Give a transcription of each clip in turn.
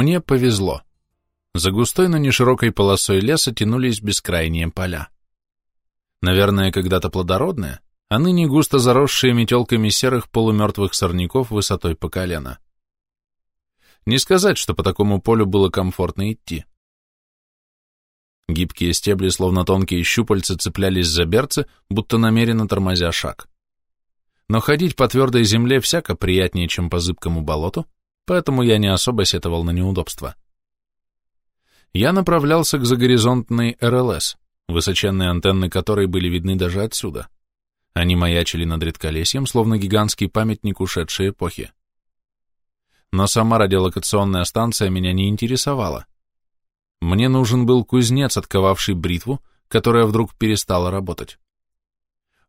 Мне повезло. За густой, но не широкой полосой леса тянулись бескрайние поля. Наверное, когда-то плодородные, а ныне густо заросшие метелками серых полумертвых сорняков высотой по колено. Не сказать, что по такому полю было комфортно идти. Гибкие стебли, словно тонкие щупальца, цеплялись за берцы, будто намеренно тормозя шаг. Но ходить по твердой земле всяко приятнее, чем по зыбкому болоту, поэтому я не особо сетовал на неудобства. Я направлялся к загоризонтной РЛС, высоченные антенны которой были видны даже отсюда. Они маячили над редколесьем, словно гигантский памятник ушедшей эпохи. Но сама радиолокационная станция меня не интересовала. Мне нужен был кузнец, отковавший бритву, которая вдруг перестала работать.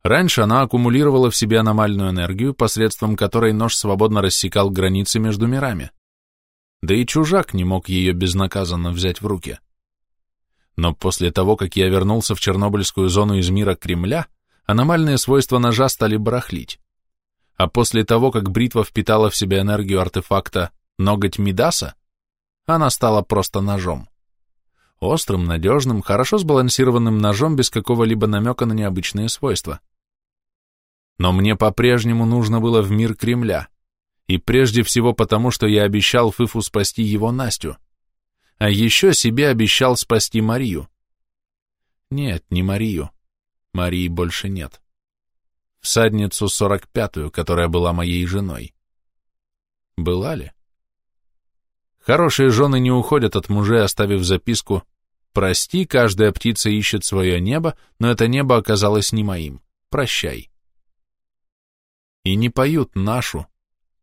Раньше она аккумулировала в себе аномальную энергию, посредством которой нож свободно рассекал границы между мирами. Да и чужак не мог ее безнаказанно взять в руки. Но после того, как я вернулся в Чернобыльскую зону из мира Кремля, аномальные свойства ножа стали барахлить. А после того, как бритва впитала в себя энергию артефакта ноготь Мидаса, она стала просто ножом. Острым, надежным, хорошо сбалансированным ножом без какого-либо намека на необычные свойства. Но мне по-прежнему нужно было в мир Кремля. И прежде всего потому, что я обещал Фыфу спасти его Настю. А еще себе обещал спасти Марию. Нет, не Марию. Марии больше нет. Всадницу сорок пятую, которая была моей женой. Была ли? Хорошие жены не уходят от мужей, оставив записку «Прости, каждая птица ищет свое небо, но это небо оказалось не моим. Прощай». И не поют нашу,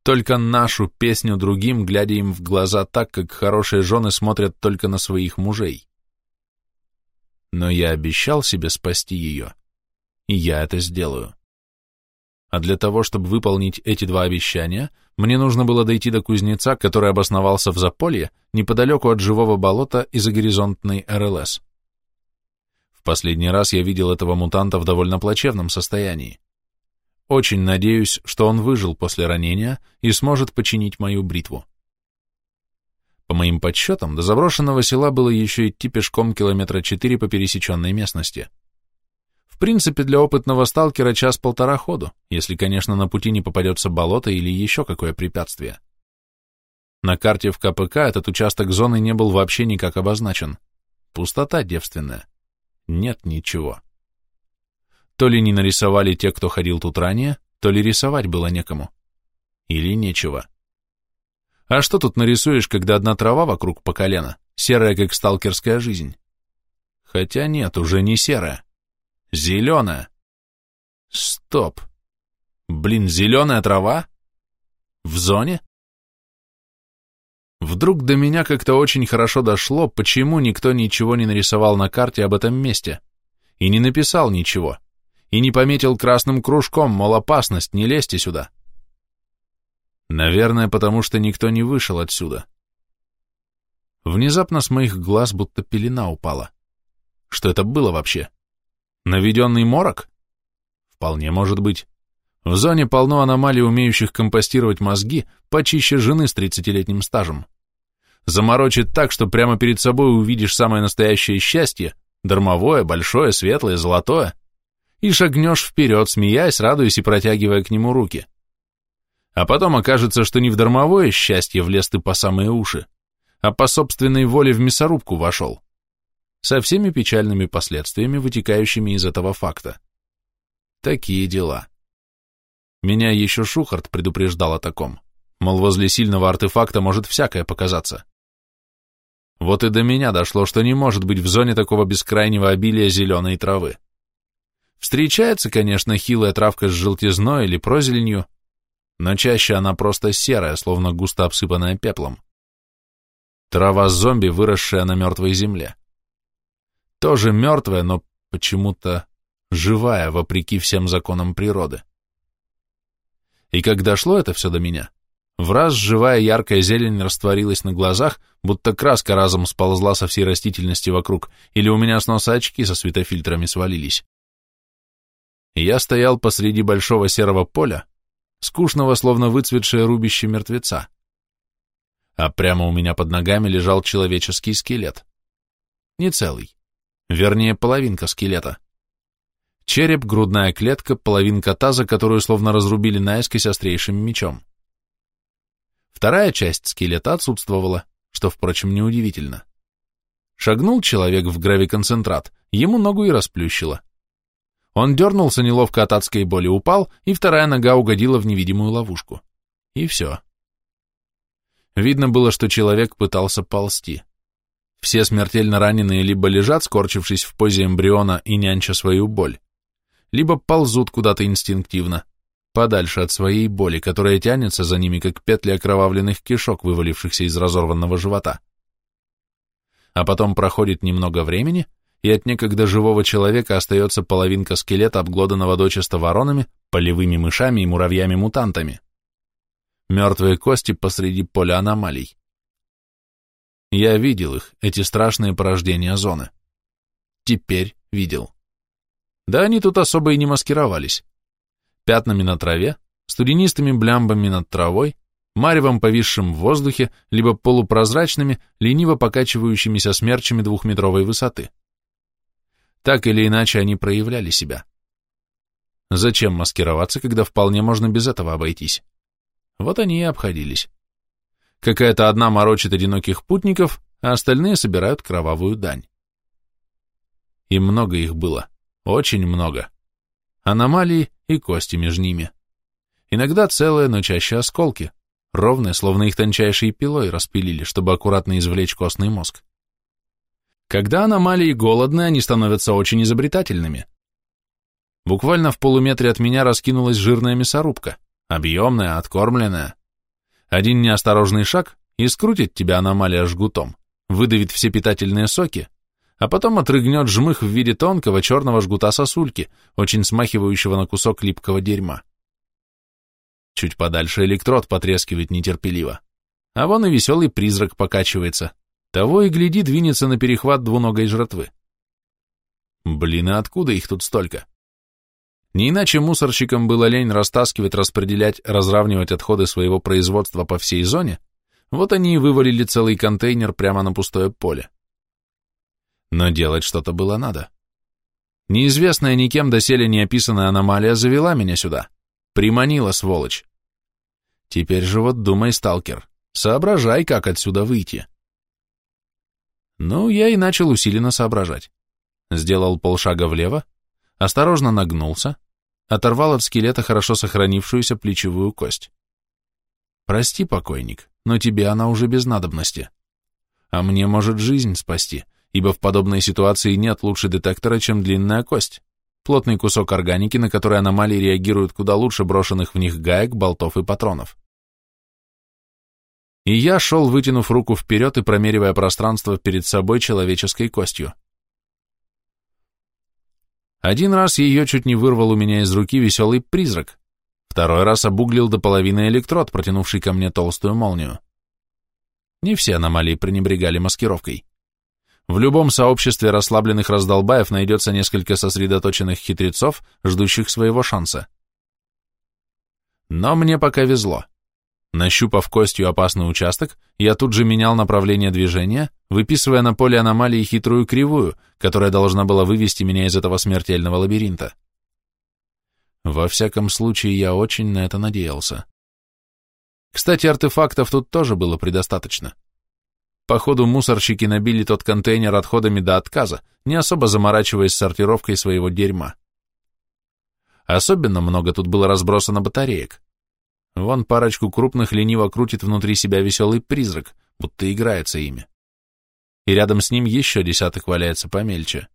только нашу песню другим, глядя им в глаза так, как хорошие жены смотрят только на своих мужей. Но я обещал себе спасти ее, и я это сделаю. А для того, чтобы выполнить эти два обещания, мне нужно было дойти до кузнеца, который обосновался в Заполье, неподалеку от живого болота и за горизонтной РЛС. В последний раз я видел этого мутанта в довольно плачевном состоянии. Очень надеюсь, что он выжил после ранения и сможет починить мою бритву. По моим подсчетам, до заброшенного села было еще идти пешком километра четыре по пересеченной местности. В принципе, для опытного сталкера час-полтора ходу, если, конечно, на пути не попадется болото или еще какое препятствие. На карте в КПК этот участок зоны не был вообще никак обозначен. Пустота девственная. Нет ничего. То ли не нарисовали те, кто ходил тут ранее, то ли рисовать было некому. Или нечего. А что тут нарисуешь, когда одна трава вокруг по колено, серая, как сталкерская жизнь? Хотя нет, уже не серая. Зеленая. Стоп. Блин, зеленая трава? В зоне? Вдруг до меня как-то очень хорошо дошло, почему никто ничего не нарисовал на карте об этом месте и не написал ничего, и не пометил красным кружком, мол, опасность, не лезьте сюда. Наверное, потому что никто не вышел отсюда. Внезапно с моих глаз будто пелена упала. Что это было вообще? Наведенный морок? Вполне может быть. В зоне полно аномалий, умеющих компостировать мозги, почище жены с тридцатилетним стажем. Заморочит так, что прямо перед собой увидишь самое настоящее счастье, дармовое, большое, светлое, золотое, и шагнешь вперед, смеясь, радуясь и протягивая к нему руки. А потом окажется, что не в дармовое счастье влез ты по самые уши, а по собственной воле в мясорубку вошел со всеми печальными последствиями, вытекающими из этого факта. Такие дела. Меня еще Шухарт предупреждал о таком, мол, возле сильного артефакта может всякое показаться. Вот и до меня дошло, что не может быть в зоне такого бескрайнего обилия зеленой травы. Встречается, конечно, хилая травка с желтизной или прозеленью, но чаще она просто серая, словно густо обсыпанная пеплом. Трава зомби, выросшая на мертвой земле. Тоже мертвая, но почему-то живая, вопреки всем законам природы. И как дошло это все до меня, в раз живая яркая зелень растворилась на глазах, будто краска разом сползла со всей растительности вокруг, или у меня с носа очки со светофильтрами свалились. Я стоял посреди большого серого поля, скучного, словно выцветшее рубище мертвеца. а прямо у меня под ногами лежал человеческий скелет. Не целый. Вернее, половинка скелета. Череп, грудная клетка, половинка таза, которую словно разрубили наискось острейшим мечом. Вторая часть скелета отсутствовала, что, впрочем, неудивительно. Шагнул человек в гравиконцентрат, ему ногу и расплющило. Он дернулся неловко от адской боли, упал, и вторая нога угодила в невидимую ловушку. И все. Видно было, что человек пытался ползти. Все смертельно раненые либо лежат, скорчившись в позе эмбриона и нянча свою боль, либо ползут куда-то инстинктивно, подальше от своей боли, которая тянется за ними, как петли окровавленных кишок, вывалившихся из разорванного живота. А потом проходит немного времени, и от некогда живого человека остается половинка скелета, обглоданного дочисто воронами, полевыми мышами и муравьями-мутантами. Мертвые кости посреди поля аномалий. Я видел их, эти страшные порождения зоны. Теперь видел. Да они тут особо и не маскировались. Пятнами на траве, студенистыми блямбами над травой, маревом повисшим в воздухе, либо полупрозрачными, лениво покачивающимися смерчами двухметровой высоты. Так или иначе они проявляли себя. Зачем маскироваться, когда вполне можно без этого обойтись? Вот они и обходились. Какая-то одна морочит одиноких путников, а остальные собирают кровавую дань. И много их было, очень много. Аномалии и кости между ними. Иногда целые, но чаще осколки, ровные, словно их тончайшей пилой распилили, чтобы аккуратно извлечь костный мозг. Когда аномалии голодны, они становятся очень изобретательными. Буквально в полуметре от меня раскинулась жирная мясорубка, объемная, откормленная. Один неосторожный шаг и скрутит тебя аномалия жгутом, выдавит все питательные соки, а потом отрыгнет жмых в виде тонкого черного жгута сосульки, очень смахивающего на кусок липкого дерьма. Чуть подальше электрод потрескивает нетерпеливо. А вон и веселый призрак покачивается. Того и гляди, двинется на перехват двуногой жратвы. Блин, а откуда их тут столько? Не иначе мусорщикам было лень растаскивать, распределять, разравнивать отходы своего производства по всей зоне, вот они и вывалили целый контейнер прямо на пустое поле. Но делать что-то было надо. Неизвестная никем доселе не описанная аномалия завела меня сюда. Приманила, сволочь. Теперь же вот думай, сталкер, соображай, как отсюда выйти. Ну, я и начал усиленно соображать. Сделал полшага влево, осторожно нагнулся, оторвал от скелета хорошо сохранившуюся плечевую кость. Прости, покойник, но тебе она уже без надобности. А мне может жизнь спасти, ибо в подобной ситуации нет лучше детектора, чем длинная кость, плотный кусок органики, на который аномалии реагируют куда лучше брошенных в них гаек, болтов и патронов. И я шел, вытянув руку вперед и промеривая пространство перед собой человеческой костью. Один раз ее чуть не вырвал у меня из руки веселый призрак, второй раз обуглил до половины электрод, протянувший ко мне толстую молнию. Не все аномалии пренебрегали маскировкой. В любом сообществе расслабленных раздолбаев найдется несколько сосредоточенных хитрецов, ждущих своего шанса. Но мне пока везло. Нащупав костью опасный участок, я тут же менял направление движения, выписывая на поле аномалии хитрую кривую, которая должна была вывести меня из этого смертельного лабиринта. Во всяком случае, я очень на это надеялся. Кстати, артефактов тут тоже было предостаточно. Походу, мусорщики набили тот контейнер отходами до отказа, не особо заморачиваясь сортировкой своего дерьма. Особенно много тут было разбросано батареек. Вон парочку крупных лениво крутит внутри себя веселый призрак, будто играется ими. И рядом с ним еще десяток валяется помельче.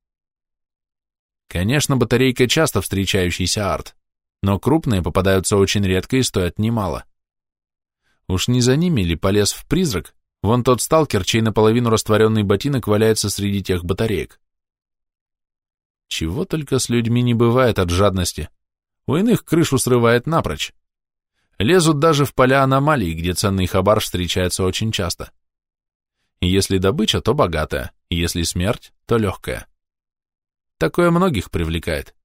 Конечно, батарейка часто встречающийся арт, но крупные попадаются очень редко и стоят немало. Уж не за ними ли полез в призрак, Вон тот сталкер, чей наполовину растворенный ботинок валяется среди тех батареек. Чего только с людьми не бывает от жадности. У иных крышу срывает напрочь. Лезут даже в поля аномалий, где ценный хабар встречается очень часто. Если добыча, то богатая, если смерть, то легкая. Такое многих привлекает.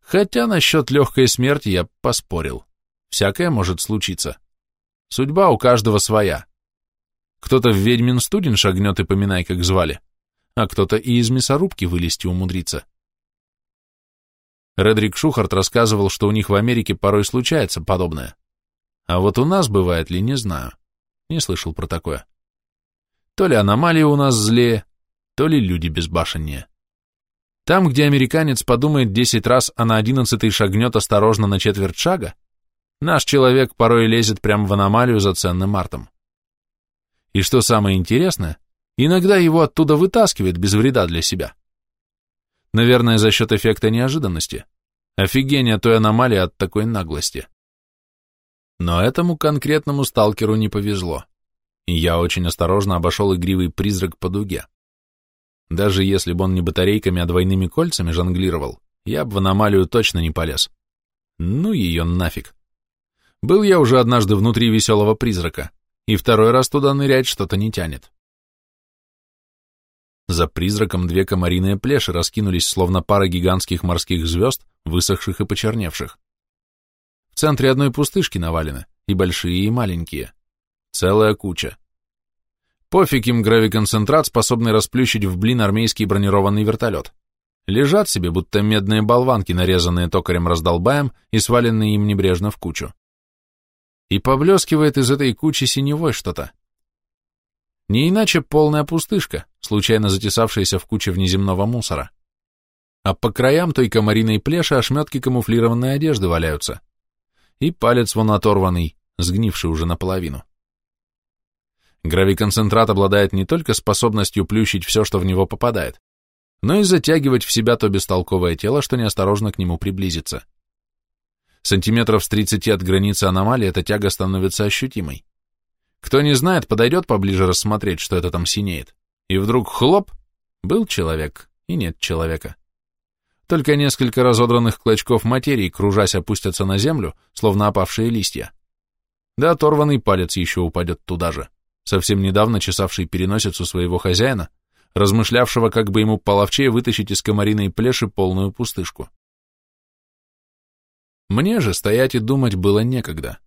Хотя насчет легкой смерти я поспорил. Всякое может случиться. Судьба у каждого своя. Кто-то в ведьмин студень шагнет и поминай, как звали, а кто-то и из мясорубки вылезти умудрится. Редрик Шухарт рассказывал, что у них в Америке порой случается подобное. А вот у нас бывает ли, не знаю. Не слышал про такое. То ли аномалии у нас злее, то ли люди безбашеннее. Там, где американец подумает десять раз, а на одиннадцатый шагнет осторожно на четверть шага, наш человек порой лезет прямо в аномалию за ценным артом. И что самое интересное, иногда его оттуда вытаскивает без вреда для себя. Наверное, за счет эффекта неожиданности. Офигение той аномалии от такой наглости. Но этому конкретному сталкеру не повезло, я очень осторожно обошел игривый призрак по дуге. Даже если бы он не батарейками, а двойными кольцами жонглировал, я бы в аномалию точно не полез. Ну ее нафиг. Был я уже однажды внутри веселого призрака, и второй раз туда нырять что-то не тянет. За призраком две комариные плеши раскинулись, словно пара гигантских морских звезд, высохших и почерневших. В центре одной пустышки навалены, и большие, и маленькие. Целая куча. Пофиг им гравиконцентрат, способный расплющить в блин армейский бронированный вертолет. Лежат себе, будто медные болванки, нарезанные токарем раздолбаем и сваленные им небрежно в кучу. И поблескивает из этой кучи синевой что-то. Не иначе полная пустышка, случайно затесавшаяся в куче внеземного мусора. А по краям той комариной плеши ошметки камуфлированной одежды валяются. И палец вон оторванный, сгнивший уже наполовину. Гравиконцентрат обладает не только способностью плющить все, что в него попадает, но и затягивать в себя то бестолковое тело, что неосторожно к нему приблизится. Сантиметров с 30 от границы аномалии эта тяга становится ощутимой. Кто не знает, подойдет поближе рассмотреть, что это там синеет. И вдруг хлоп, был человек, и нет человека. Только несколько разодранных клочков материи, кружась, опустятся на землю, словно опавшие листья. Да оторванный палец еще упадет туда же совсем недавно чесавший переносицу своего хозяина, размышлявшего, как бы ему половчее вытащить из комариной плеши полную пустышку. Мне же стоять и думать было некогда.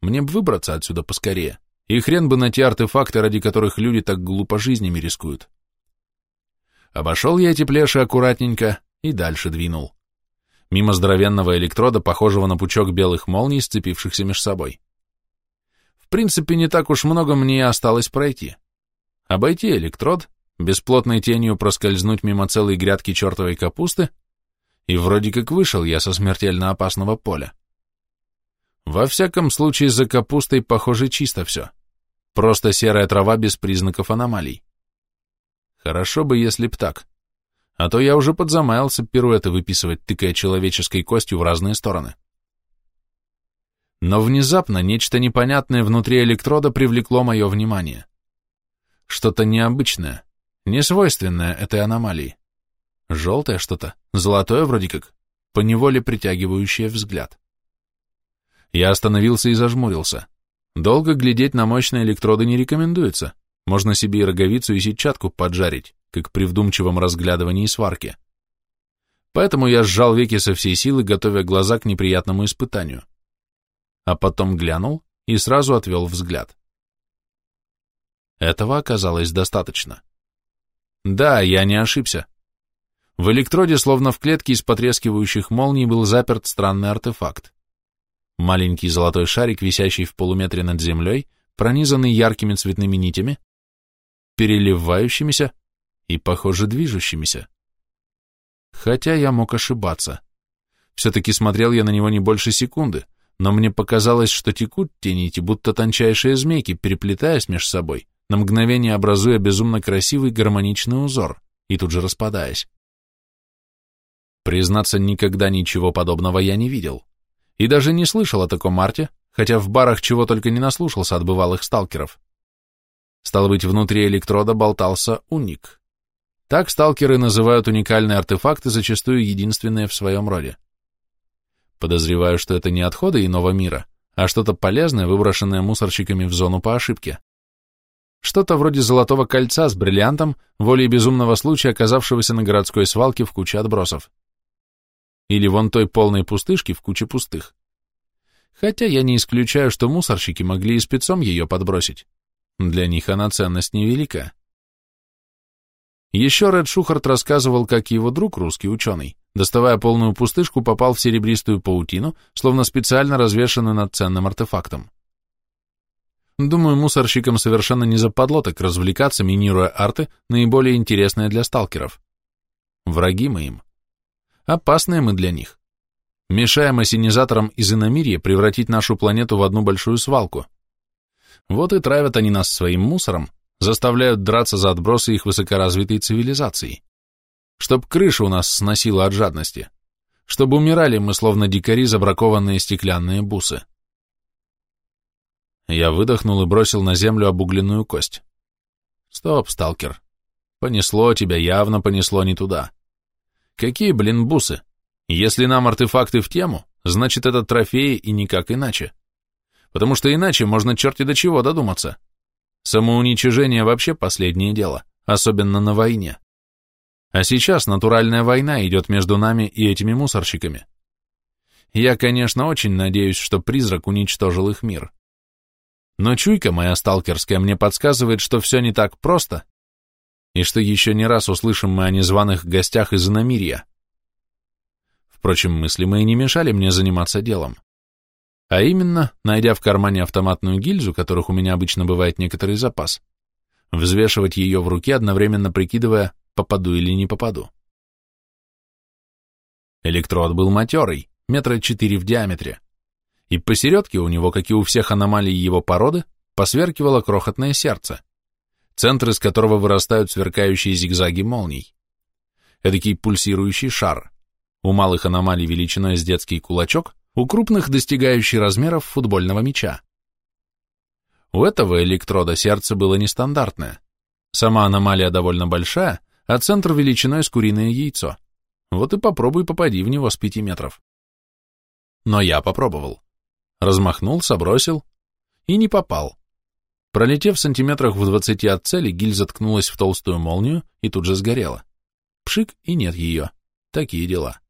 Мне бы выбраться отсюда поскорее, и хрен бы на те артефакты, ради которых люди так глупо жизнями рискуют. Обошел я эти плеши аккуратненько и дальше двинул. Мимо здоровенного электрода, похожего на пучок белых молний, сцепившихся между собой принципе, не так уж много мне и осталось пройти. Обойти электрод, бесплотной тенью проскользнуть мимо целой грядки чертовой капусты, и вроде как вышел я со смертельно опасного поля. Во всяком случае, за капустой, похоже, чисто все. Просто серая трава без признаков аномалий. Хорошо бы, если б так. А то я уже подзамаялся пируэты выписывать, тыкая человеческой костью в разные стороны. Но внезапно нечто непонятное внутри электрода привлекло мое внимание. Что-то необычное, несвойственное этой аномалии. Желтое что-то, золотое вроде как, поневоле притягивающее взгляд. Я остановился и зажмурился. Долго глядеть на мощные электроды не рекомендуется. Можно себе и роговицу, и сетчатку поджарить, как при вдумчивом разглядывании сварки. Поэтому я сжал веки со всей силы, готовя глаза к неприятному испытанию а потом глянул и сразу отвел взгляд. Этого оказалось достаточно. Да, я не ошибся. В электроде, словно в клетке из потрескивающих молний, был заперт странный артефакт. Маленький золотой шарик, висящий в полуметре над землей, пронизанный яркими цветными нитями, переливающимися и, похоже, движущимися. Хотя я мог ошибаться. Все-таки смотрел я на него не больше секунды, но мне показалось, что текут те нити, будто тончайшие змейки, переплетаясь между собой, на мгновение образуя безумно красивый гармоничный узор и тут же распадаясь. Признаться, никогда ничего подобного я не видел. И даже не слышал о таком арте, хотя в барах чего только не наслушался от бывалых сталкеров. Стало быть, внутри электрода болтался уник. Так сталкеры называют уникальные артефакты, зачастую единственные в своем роде. Подозреваю, что это не отходы иного мира, а что-то полезное, выброшенное мусорщиками в зону по ошибке. Что-то вроде золотого кольца с бриллиантом, волей безумного случая, оказавшегося на городской свалке в куче отбросов. Или вон той полной пустышки в куче пустых. Хотя я не исключаю, что мусорщики могли и спецом ее подбросить. Для них она ценность невелика. Еще Ред Шухарт рассказывал, как его друг, русский ученый, доставая полную пустышку, попал в серебристую паутину, словно специально развешанную над ценным артефактом. Думаю, мусорщикам совершенно не западло так развлекаться, минируя арты, наиболее интересные для сталкеров. Враги мы им. Опасные мы для них. Мешаем осенизаторам из иномирья превратить нашу планету в одну большую свалку. Вот и травят они нас своим мусором, заставляют драться за отбросы их высокоразвитой цивилизации. Чтоб крыша у нас сносила от жадности. Чтобы умирали мы, словно дикари, забракованные стеклянные бусы. Я выдохнул и бросил на землю обугленную кость. Стоп, сталкер. Понесло тебя, явно понесло не туда. Какие, блин, бусы? Если нам артефакты в тему, значит это трофеи и никак иначе. Потому что иначе можно черти до чего додуматься. Самоуничижение вообще последнее дело, особенно на войне. А сейчас натуральная война идет между нами и этими мусорщиками. Я, конечно, очень надеюсь, что призрак уничтожил их мир. Но чуйка моя сталкерская мне подсказывает, что все не так просто, и что еще не раз услышим мы о незваных гостях из иномирья. Впрочем, мысли мои не мешали мне заниматься делом. А именно, найдя в кармане автоматную гильзу, которых у меня обычно бывает некоторый запас, взвешивать ее в руке, одновременно прикидывая, попаду или не попаду. Электрод был матерый, метра четыре в диаметре, и посередке у него, как и у всех аномалий его породы, посверкивало крохотное сердце, центр из которого вырастают сверкающие зигзаги молний. Эдакий пульсирующий шар, у малых аномалий величиной с детский кулачок, у крупных достигающий размеров футбольного мяча. У этого электрода сердце было нестандартное. Сама аномалия довольно большая, а центр величиной с куриное яйцо. Вот и попробуй попади в него с пяти метров. Но я попробовал. Размахнулся, бросил и не попал. Пролетев сантиметрах в двадцати от цели, гильза ткнулась в толстую молнию и тут же сгорела. Пшик, и нет ее. Такие дела.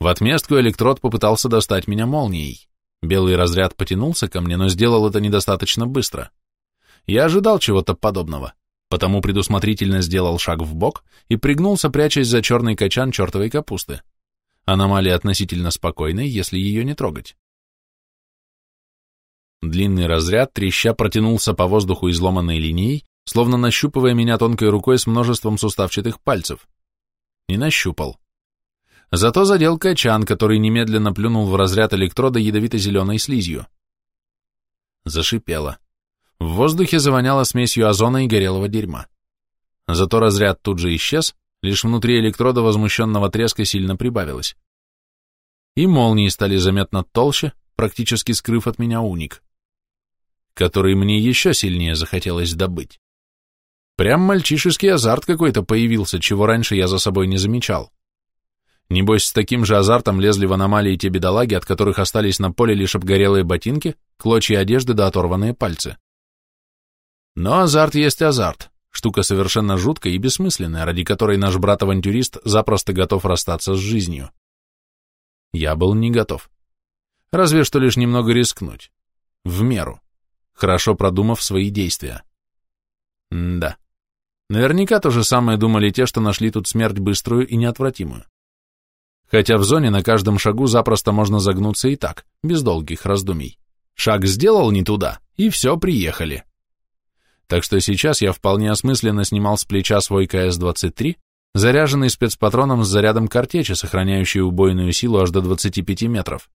В отместку электрод попытался достать меня молнией. Белый разряд потянулся ко мне, но сделал это недостаточно быстро. Я ожидал чего-то подобного, потому предусмотрительно сделал шаг в бок и пригнулся, прячась за черный качан чертовой капусты. Аномалия относительно спокойной, если ее не трогать. Длинный разряд треща протянулся по воздуху изломанной линией, словно нащупывая меня тонкой рукой с множеством суставчатых пальцев. И нащупал. Зато задел качан, который немедленно плюнул в разряд электрода ядовито-зеленой слизью. Зашипело. В воздухе завоняло смесью озона и горелого дерьма. Зато разряд тут же исчез, лишь внутри электрода возмущенного треска сильно прибавилось. И молнии стали заметно толще, практически скрыв от меня уник, который мне еще сильнее захотелось добыть. Прям мальчишеский азарт какой-то появился, чего раньше я за собой не замечал. Небось, с таким же азартом лезли в аномалии те бедолаги, от которых остались на поле лишь обгорелые ботинки, клочья одежды да оторванные пальцы. Но азарт есть азарт, штука совершенно жуткая и бессмысленная, ради которой наш брат-авантюрист запросто готов расстаться с жизнью. Я был не готов. Разве что лишь немного рискнуть. В меру. Хорошо продумав свои действия. М да. Наверняка то же самое думали те, что нашли тут смерть быструю и неотвратимую. Хотя в зоне на каждом шагу запросто можно загнуться и так, без долгих раздумий. Шаг сделал не туда, и все, приехали. Так что сейчас я вполне осмысленно снимал с плеча свой КС-23, заряженный спецпатроном с зарядом картечи, сохраняющий убойную силу аж до 25 метров.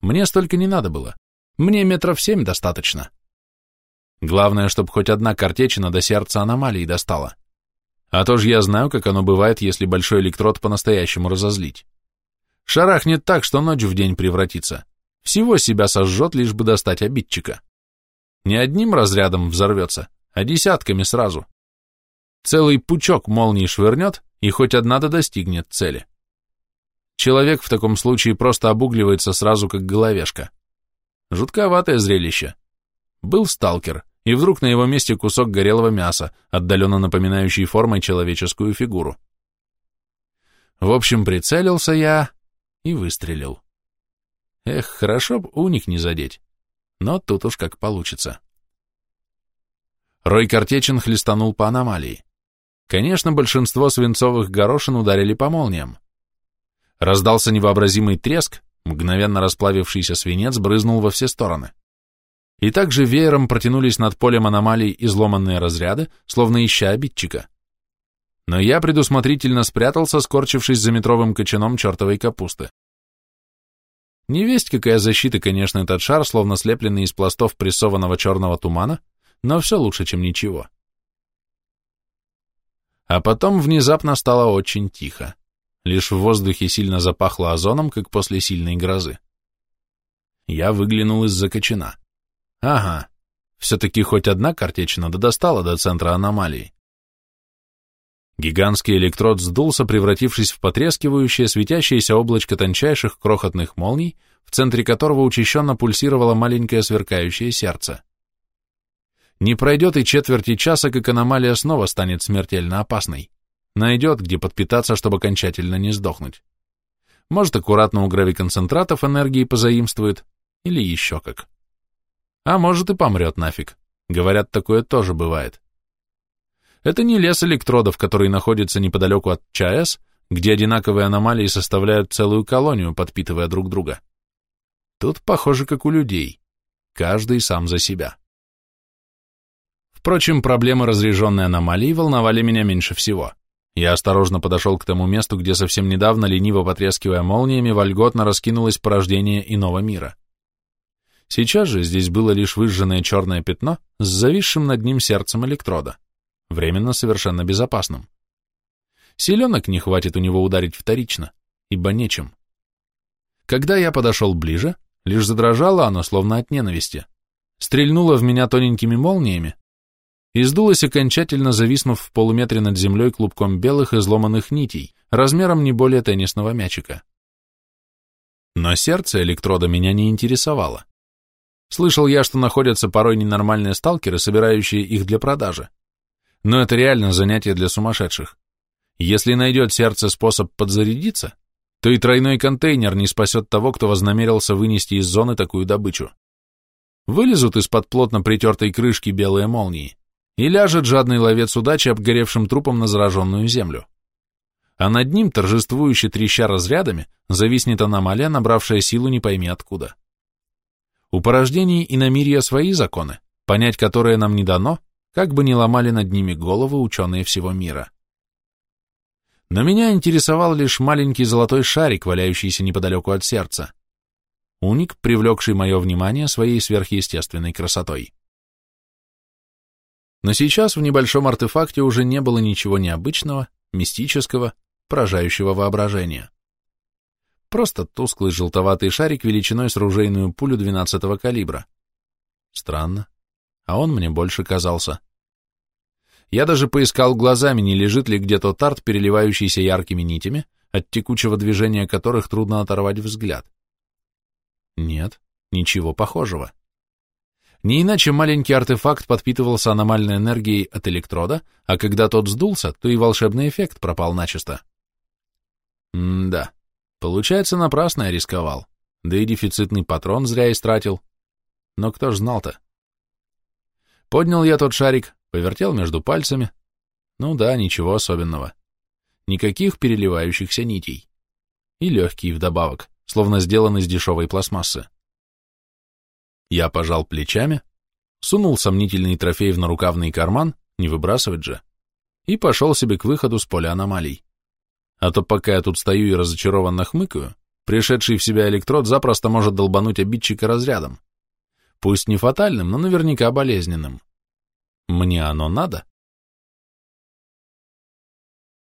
Мне столько не надо было. Мне метров семь достаточно. Главное, чтобы хоть одна картечина до сердца аномалии достала. А то ж я знаю, как оно бывает, если большой электрод по-настоящему разозлить. Шарахнет так, что ночь в день превратится. Всего себя сожжет, лишь бы достать обидчика. Не одним разрядом взорвется, а десятками сразу. Целый пучок молний швырнет, и хоть одна да достигнет цели. Человек в таком случае просто обугливается сразу, как головешка. Жутковатое зрелище. Был сталкер, и вдруг на его месте кусок горелого мяса, отдаленно напоминающий формой человеческую фигуру. В общем, прицелился я и выстрелил. Эх, хорошо б уник не задеть, но тут уж как получится. Рой картечин хлестанул по аномалии. Конечно, большинство свинцовых горошин ударили по молниям. Раздался невообразимый треск, мгновенно расплавившийся свинец брызнул во все стороны. И также веером протянулись над полем аномалий изломанные разряды, словно ища обидчика. Но я предусмотрительно спрятался, скорчившись за метровым кочаном чертовой капусты. Не весть какая защита, конечно, этот шар, словно слепленный из пластов прессованного черного тумана, но все лучше, чем ничего. А потом внезапно стало очень тихо. Лишь в воздухе сильно запахло озоном, как после сильной грозы. Я выглянул из-за кочана. Ага, все-таки хоть одна картечина да достала до центра аномалии. Гигантский электрод сдулся, превратившись в потрескивающее, светящееся облачко тончайших крохотных молний, в центре которого учащенно пульсировало маленькое сверкающее сердце. Не пройдет и четверти часа, как аномалия снова станет смертельно опасной. Найдет, где подпитаться, чтобы окончательно не сдохнуть. Может, аккуратно у гравиконцентратов энергии позаимствует, или еще как. А может и помрет нафиг. Говорят, такое тоже бывает. Это не лес электродов, который находится неподалеку от ЧАЭС, где одинаковые аномалии составляют целую колонию, подпитывая друг друга. Тут похоже, как у людей. Каждый сам за себя. Впрочем, проблемы разряженной аномалии волновали меня меньше всего. Я осторожно подошел к тому месту, где совсем недавно, лениво потрескивая молниями, вольготно раскинулось порождение иного мира. Сейчас же здесь было лишь выжженное черное пятно с зависшим над ним сердцем электрода, временно совершенно безопасным. Селенок не хватит у него ударить вторично, ибо нечем. Когда я подошел ближе, лишь задрожало оно, словно от ненависти, стрельнуло в меня тоненькими молниями, и сдулась окончательно зависнув в полуметре над землей клубком белых изломанных нитей, размером не более теннисного мячика. Но сердце электрода меня не интересовало. Слышал я, что находятся порой ненормальные сталкеры, собирающие их для продажи. Но это реально занятие для сумасшедших. Если найдет сердце способ подзарядиться, то и тройной контейнер не спасет того, кто вознамерился вынести из зоны такую добычу. Вылезут из-под плотно притертой крышки белые молнии, и ляжет жадный ловец удачи обгоревшим трупом на зараженную землю. А над ним, торжествующе треща разрядами, зависнет аномалия, набравшая силу не пойми откуда. У порождений и намирья свои законы, понять которые нам не дано, как бы ни ломали над ними головы ученые всего мира. Но меня интересовал лишь маленький золотой шарик, валяющийся неподалеку от сердца. Уник, привлекший мое внимание своей сверхъестественной красотой. Но сейчас в небольшом артефакте уже не было ничего необычного, мистического, поражающего воображения. Просто тусклый желтоватый шарик величиной с ружейную пулю 12-го калибра. Странно. А он мне больше казался. Я даже поискал глазами, не лежит ли где-то тарт, переливающийся яркими нитями, от текучего движения которых трудно оторвать взгляд. Нет, ничего похожего. Не иначе маленький артефакт подпитывался аномальной энергией от электрода, а когда тот сдулся, то и волшебный эффект пропал начисто. М-да, получается, напрасно я рисковал, да и дефицитный патрон зря истратил. Но кто ж знал-то? Поднял я тот шарик, повертел между пальцами. Ну да, ничего особенного. Никаких переливающихся нитей. И легкий вдобавок, словно сделан из дешевой пластмассы. Я пожал плечами, сунул сомнительный трофей в нарукавный карман, не выбрасывать же, и пошел себе к выходу с поля аномалий. А то пока я тут стою и разочарованно хмыкаю, пришедший в себя электрод запросто может долбануть обидчика разрядом. Пусть не фатальным, но наверняка болезненным. Мне оно надо?